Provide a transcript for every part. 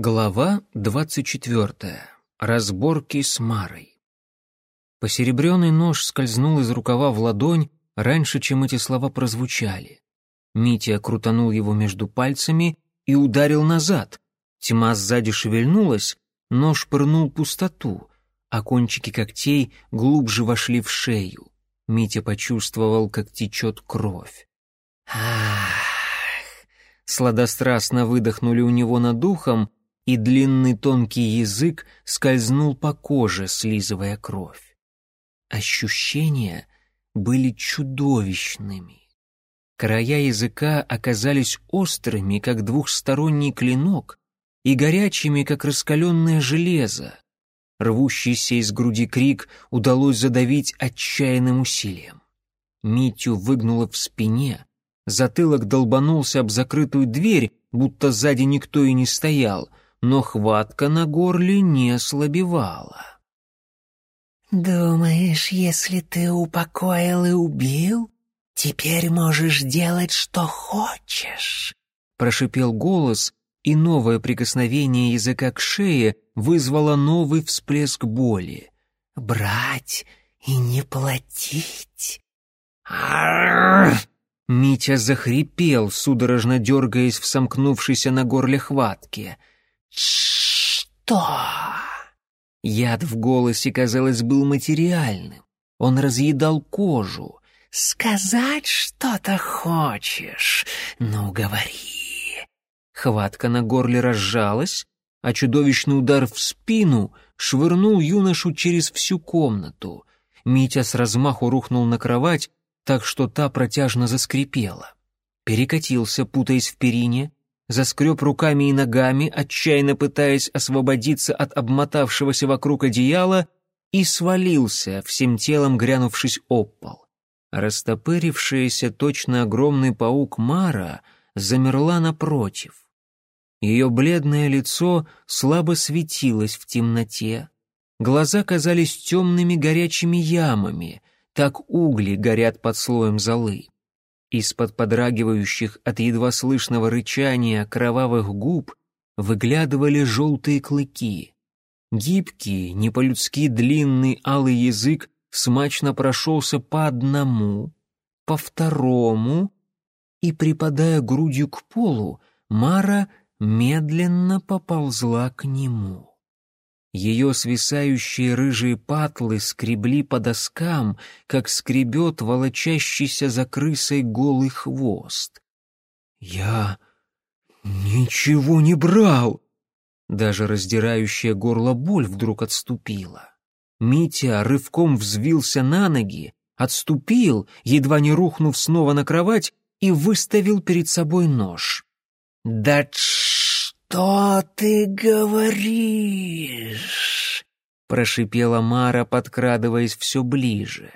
Глава двадцать четвертая. Разборки с Марой. Посеребренный нож скользнул из рукава в ладонь раньше, чем эти слова прозвучали. Митя крутанул его между пальцами и ударил назад. Тьма сзади шевельнулась, нож пырнул пустоту, а кончики когтей глубже вошли в шею. Митя почувствовал, как течет кровь. Ах! Сладострастно выдохнули у него над ухом, и длинный тонкий язык скользнул по коже, слизывая кровь. Ощущения были чудовищными. Края языка оказались острыми, как двухсторонний клинок, и горячими, как раскаленное железо. Рвущийся из груди крик удалось задавить отчаянным усилием. Митю выгнуло в спине, затылок долбанулся об закрытую дверь, будто сзади никто и не стоял — но хватка на горле не ослабевала. «Думаешь, если ты упокоил и убил, теперь можешь делать, что хочешь?» Прошипел голос, и новое прикосновение языка к шее вызвало новый всплеск боли. «Брать и не платить?» Митя захрипел, судорожно дергаясь в сомкнувшейся на горле хватке. «Что?» Яд в голосе, казалось, был материальным. Он разъедал кожу. «Сказать что-то хочешь? Ну, говори». Хватка на горле разжалась, а чудовищный удар в спину швырнул юношу через всю комнату. Митя с размаху рухнул на кровать, так что та протяжно заскрипела. Перекатился, путаясь в перине, заскреб руками и ногами, отчаянно пытаясь освободиться от обмотавшегося вокруг одеяла, и свалился, всем телом грянувшись об пол. Растопырившаяся точно огромный паук Мара замерла напротив. Ее бледное лицо слабо светилось в темноте. Глаза казались темными горячими ямами, так угли горят под слоем золы. Из-под подрагивающих от едва слышного рычания кровавых губ выглядывали желтые клыки. Гибкий, не по-людски длинный алый язык смачно прошелся по одному, по второму, и, припадая грудью к полу, Мара медленно поползла к нему. Ее свисающие рыжие патлы скребли по доскам, как скребет волочащийся за крысой голый хвост. «Я ничего не брал!» Даже раздирающая горло боль вдруг отступила. Митя рывком взвился на ноги, отступил, едва не рухнув снова на кровать, и выставил перед собой нож. «Да тш!» «Что ты говоришь?» — прошипела Мара, подкрадываясь все ближе.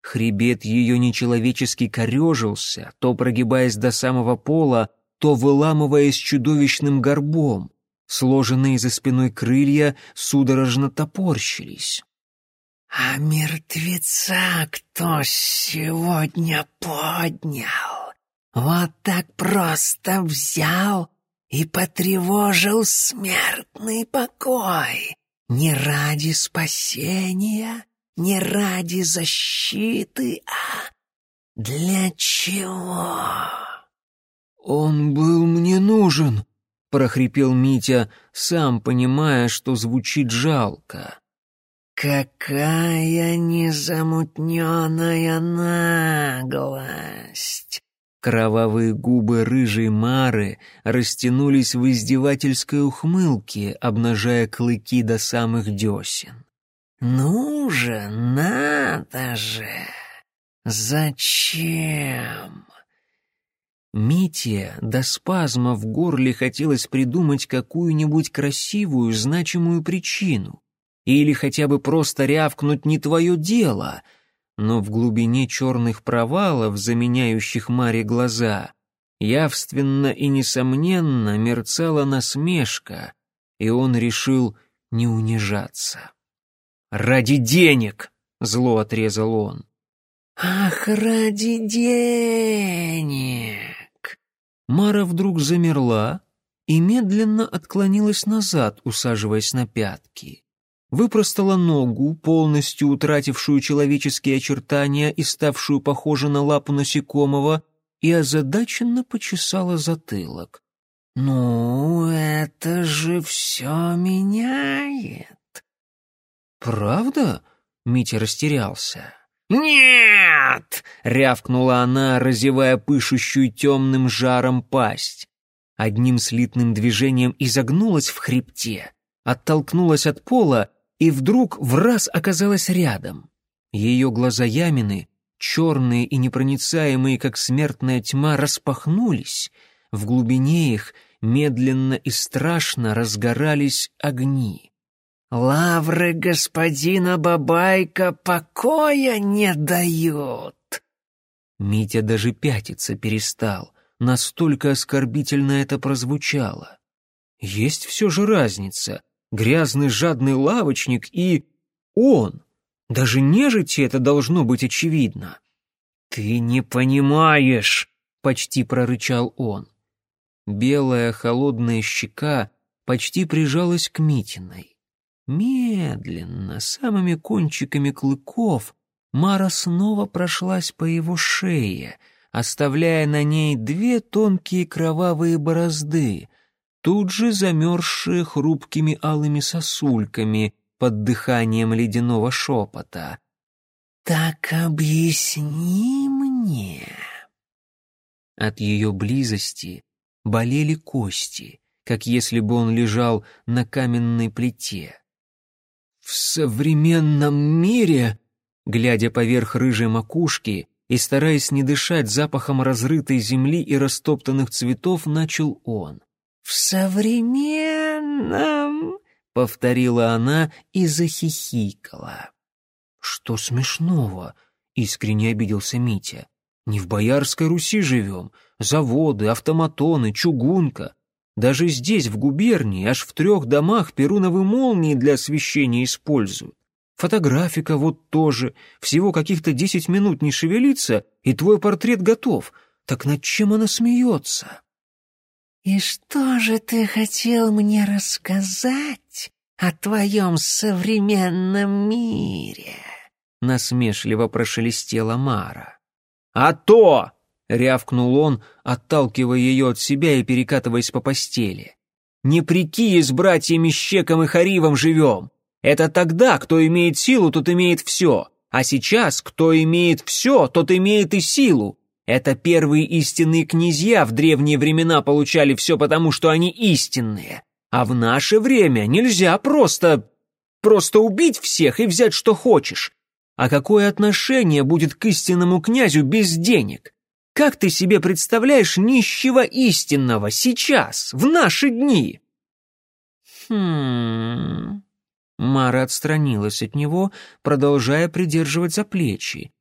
Хребет ее нечеловечески корежился, то прогибаясь до самого пола, то выламываясь чудовищным горбом. Сложенные за спиной крылья судорожно топорщились. «А мертвеца кто сегодня поднял? Вот так просто взял и потревожил смертный покой. Не ради спасения, не ради защиты, а для чего? «Он был мне нужен», — прохрипел Митя, сам понимая, что звучит жалко. «Какая незамутненная наглость!» Кровавые губы рыжей Мары растянулись в издевательской ухмылке, обнажая клыки до самых десен. «Ну же, надо же! Зачем?» Мите до спазма в горле хотелось придумать какую-нибудь красивую, значимую причину. Или хотя бы просто рявкнуть «не твое дело», но в глубине черных провалов, заменяющих Маре глаза, явственно и несомненно мерцала насмешка, и он решил не унижаться. «Ради денег!» — зло отрезал он. «Ах, ради денег!» Мара вдруг замерла, и медленно отклонилась назад, усаживаясь на пятки. Выпростала ногу, полностью утратившую человеческие очертания и ставшую похожей на лапу насекомого, и озадаченно почесала затылок. «Ну, это же все меняет». «Правда?» — Митя растерялся. «Нет!» — рявкнула она, разевая пышущую темным жаром пасть. Одним слитным движением изогнулась в хребте, оттолкнулась от пола и вдруг в раз оказалась рядом. Ее глаза Ямины, черные и непроницаемые, как смертная тьма, распахнулись, в глубине их медленно и страшно разгорались огни. Лавры господина Бабайка покоя не дают. Митя даже пятиться перестал, настолько оскорбительно это прозвучало. Есть все же разница. Грязный жадный лавочник и... он. Даже нежити это должно быть очевидно. «Ты не понимаешь!» — почти прорычал он. Белая холодная щека почти прижалась к Митиной. Медленно, самыми кончиками клыков, Мара снова прошлась по его шее, оставляя на ней две тонкие кровавые борозды, тут же замерзшие хрупкими алыми сосульками под дыханием ледяного шепота. «Так объясни мне». От ее близости болели кости, как если бы он лежал на каменной плите. В современном мире, глядя поверх рыжей макушки и стараясь не дышать запахом разрытой земли и растоптанных цветов, начал он. «В современном...» — повторила она и захихикала. «Что смешного?» — искренне обиделся Митя. «Не в Боярской Руси живем. Заводы, автоматоны, чугунка. Даже здесь, в губернии, аж в трех домах перуновые молнии для освещения используют. Фотографика вот тоже. Всего каких-то десять минут не шевелиться, и твой портрет готов. Так над чем она смеется? «И что же ты хотел мне рассказать о твоем современном мире?» Насмешливо прошелестела Мара. «А то!» рявкнул он, отталкивая ее от себя и перекатываясь по постели. «Не при Кие с братьями Щеком и Харивом живем. Это тогда, кто имеет силу, тот имеет все. А сейчас, кто имеет все, тот имеет и силу. Это первые истинные князья в древние времена получали все потому, что они истинные. А в наше время нельзя просто... просто убить всех и взять, что хочешь. А какое отношение будет к истинному князю без денег? Как ты себе представляешь нищего истинного сейчас, в наши дни?» «Хм...» Мара отстранилась от него, продолжая придерживать за плечи.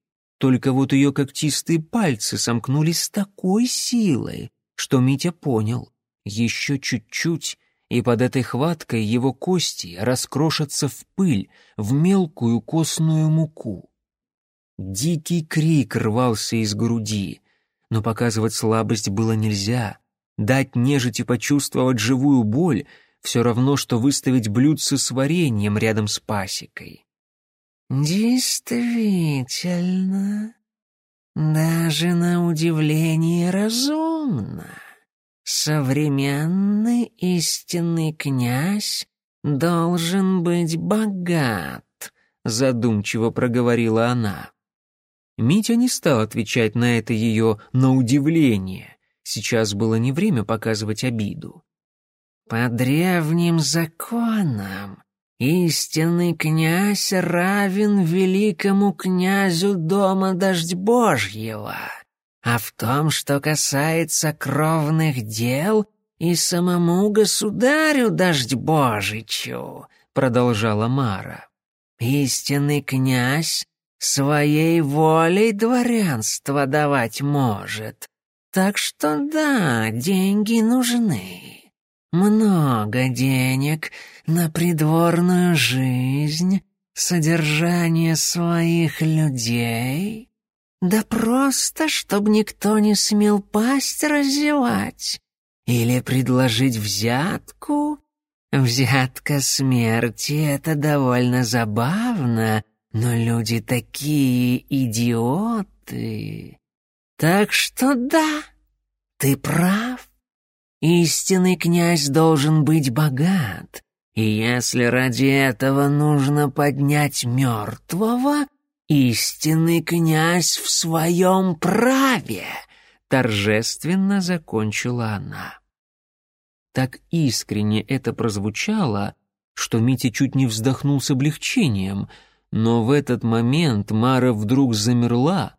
Только вот ее когтистые пальцы сомкнулись с такой силой, что Митя понял. Еще чуть-чуть, и под этой хваткой его кости раскрошатся в пыль, в мелкую костную муку. Дикий крик рвался из груди но показывать слабость было нельзя. Дать нежити почувствовать живую боль — все равно, что выставить блюдце с вареньем рядом с пасекой. «Действительно, даже на удивление разумно. Современный истинный князь должен быть богат», — задумчиво проговорила она. Митя не стал отвечать на это ее «на удивление». Сейчас было не время показывать обиду. «По древним законам истинный князь равен великому князю Дома Дождь Божьего, а в том, что касается кровных дел, и самому государю Дождь Божичу», — продолжала Мара. «Истинный князь своей волей дворянство давать может. Так что да, деньги нужны. Много денег на придворную жизнь, содержание своих людей. Да просто, чтоб никто не смел пасть разевать. Или предложить взятку? Взятка смерти — это довольно забавно, но люди такие идиоты. Так что да, ты прав. Истинный князь должен быть богат, и если ради этого нужно поднять мертвого, истинный князь в своем праве, торжественно закончила она. Так искренне это прозвучало, что Митя чуть не вздохнул с облегчением, но в этот момент Мара вдруг замерла,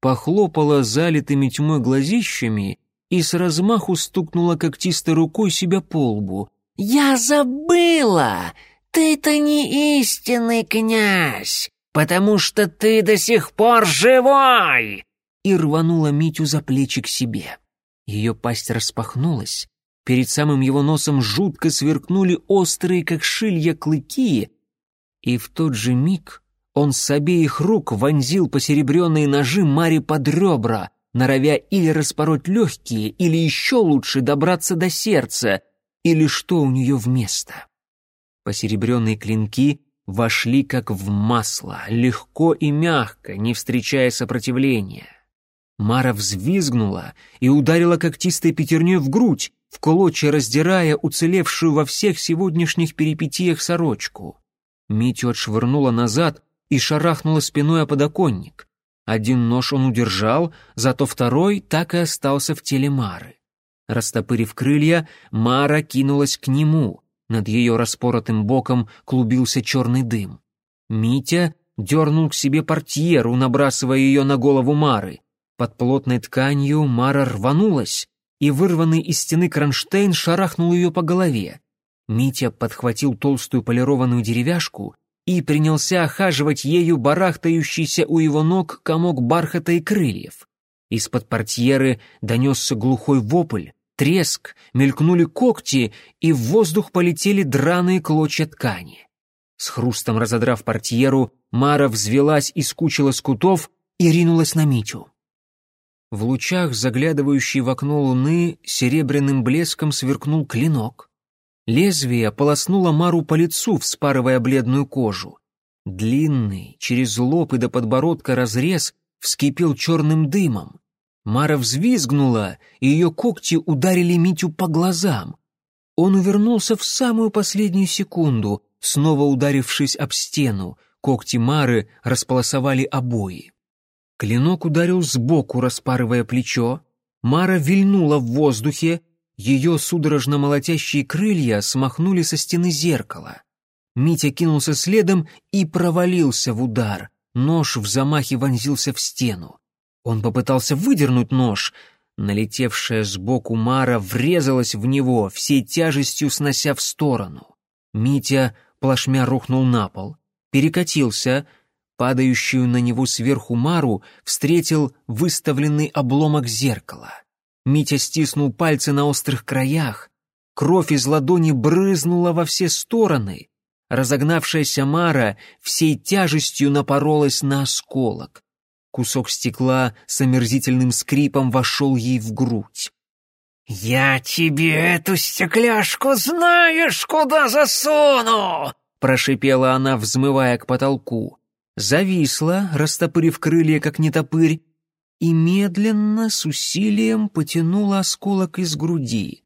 похлопала залитыми тьмой глазищами и с размаху стукнула когтистой рукой себя по лбу. «Я забыла! Ты-то не истинный князь, потому что ты до сих пор живой!» И рванула Митю за плечи к себе. Ее пасть распахнулась, перед самым его носом жутко сверкнули острые, как шилья, клыки, и в тот же миг он с обеих рук вонзил посеребренные ножи Маре под ребра, норовя или распороть легкие, или еще лучше добраться до сердца, или что у нее вместо. Посеребренные клинки вошли как в масло, легко и мягко, не встречая сопротивления. Мара взвизгнула и ударила когтистой пятерней в грудь, в клочья раздирая уцелевшую во всех сегодняшних перипетиях сорочку. Митю отшвырнула назад и шарахнула спиной о подоконник. Один нож он удержал, зато второй так и остался в теле Мары. Растопырив крылья, Мара кинулась к нему. Над ее распоротым боком клубился черный дым. Митя дернул к себе портьеру, набрасывая ее на голову Мары. Под плотной тканью Мара рванулась, и вырванный из стены кронштейн шарахнул ее по голове. Митя подхватил толстую полированную деревяшку и принялся охаживать ею барахтающийся у его ног комок бархата и крыльев. Из-под портьеры донесся глухой вопль, треск, мелькнули когти, и в воздух полетели драные клочья ткани. С хрустом разодрав портьеру, Мара взвелась из кучи лоскутов и ринулась на Митю. В лучах, заглядывающей в окно луны, серебряным блеском сверкнул клинок. Лезвие полоснуло Мару по лицу, вспарывая бледную кожу. Длинный, через лоб и до подбородка разрез вскипел черным дымом. Мара взвизгнула, и ее когти ударили Митю по глазам. Он увернулся в самую последнюю секунду, снова ударившись об стену. Когти Мары располосовали обои. Клинок ударил сбоку, распарывая плечо. Мара вильнула в воздухе, ее судорожно молотящие крылья смахнули со стены зеркала. Митя кинулся следом и провалился в удар. Нож в замахе вонзился в стену. Он попытался выдернуть нож. Налетевшая сбоку Мара врезалась в него, всей тяжестью снося в сторону. Митя плашмя рухнул на пол, перекатился, падающую на него сверху Мару встретил выставленный обломок зеркала. Митя стиснул пальцы на острых краях. Кровь из ладони брызнула во все стороны. Разогнавшаяся Мара всей тяжестью напоролась на осколок. Кусок стекла с омерзительным скрипом вошел ей в грудь. «Я тебе эту стекляшку знаешь, куда засуну!» прошипела она, взмывая к потолку. Зависла, растопырив крылья, как нетопырь, и медленно, с усилием потянула осколок из груди.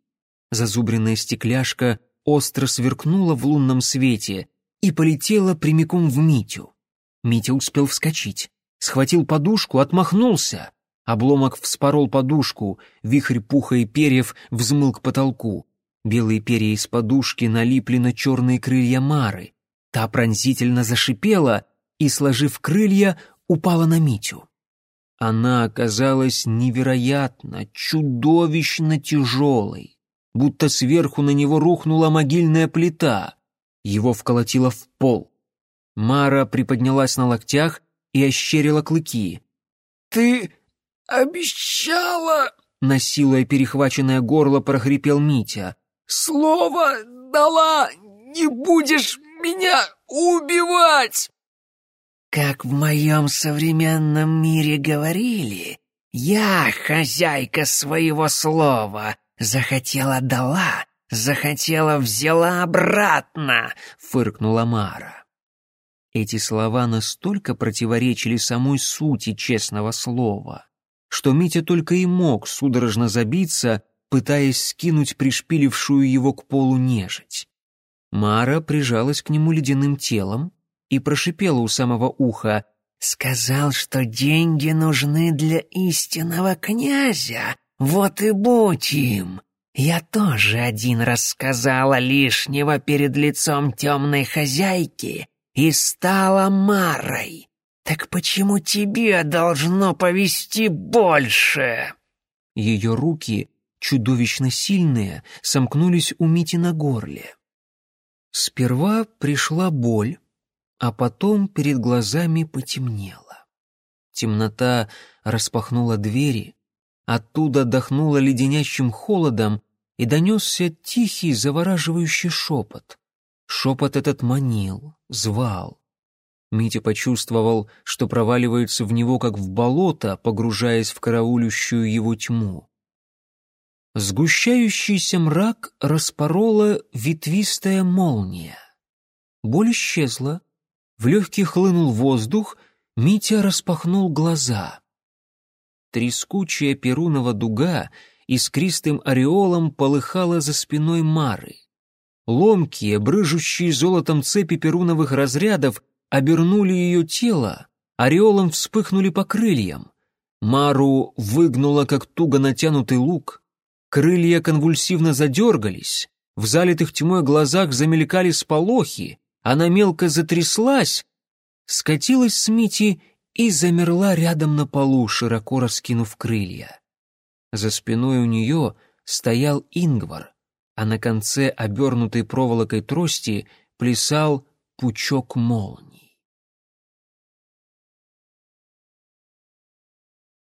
Зазубренная стекляшка остро сверкнула в лунном свете и полетела прямиком в Митю. Митя успел вскочить схватил подушку, отмахнулся. Обломок вспорол подушку, вихрь пуха и перьев взмыл к потолку. Белые перья из подушки налипли на черные крылья Мары. Та пронзительно зашипела и, сложив крылья, упала на Митю. Она оказалась невероятно, чудовищно тяжелой, будто сверху на него рухнула могильная плита. Его вколотило в пол. Мара приподнялась на локтях и ощерила клыки. «Ты обещала...» Насилуя перехваченное горло, прохрипел Митя. «Слово дала! Не будешь меня убивать!» «Как в моем современном мире говорили, я хозяйка своего слова, Захотела дала, захотела взяла обратно, фыркнула Мара. Эти слова настолько противоречили самой сути честного слова, что Митя только и мог судорожно забиться, пытаясь скинуть пришпилившую его к полу нежить. Мара прижалась к нему ледяным телом и прошипела у самого уха «Сказал, что деньги нужны для истинного князя, вот и будь им. Я тоже один раз сказала лишнего перед лицом темной хозяйки и стала Марой. Так почему тебе должно повести больше?» Ее руки, чудовищно сильные, сомкнулись у Мити на горле. Сперва пришла боль, а потом перед глазами потемнело. Темнота распахнула двери, оттуда дохнуло леденящим холодом и донесся тихий, завораживающий шепот. Шепот этот манил, звал. Митя почувствовал, что проваливается в него, как в болото, погружаясь в караулющую его тьму. Сгущающийся мрак распорола ветвистая молния. Боль исчезла, в легкий хлынул воздух, Митя распахнул глаза. Трескучая перунова дуга искристым ореолом полыхала за спиной Мары. Ломкие, брыжущие золотом цепи перуновых разрядов обернули ее тело, ореолом вспыхнули по крыльям. Мару выгнула, как туго натянутый лук, Крылья конвульсивно задергались, в залитых тьмой глазах замелькали сполохи, она мелко затряслась, скатилась с Мити и замерла рядом на полу, широко раскинув крылья. За спиной у нее стоял Ингвар, а на конце обернутой проволокой трости плясал пучок молний.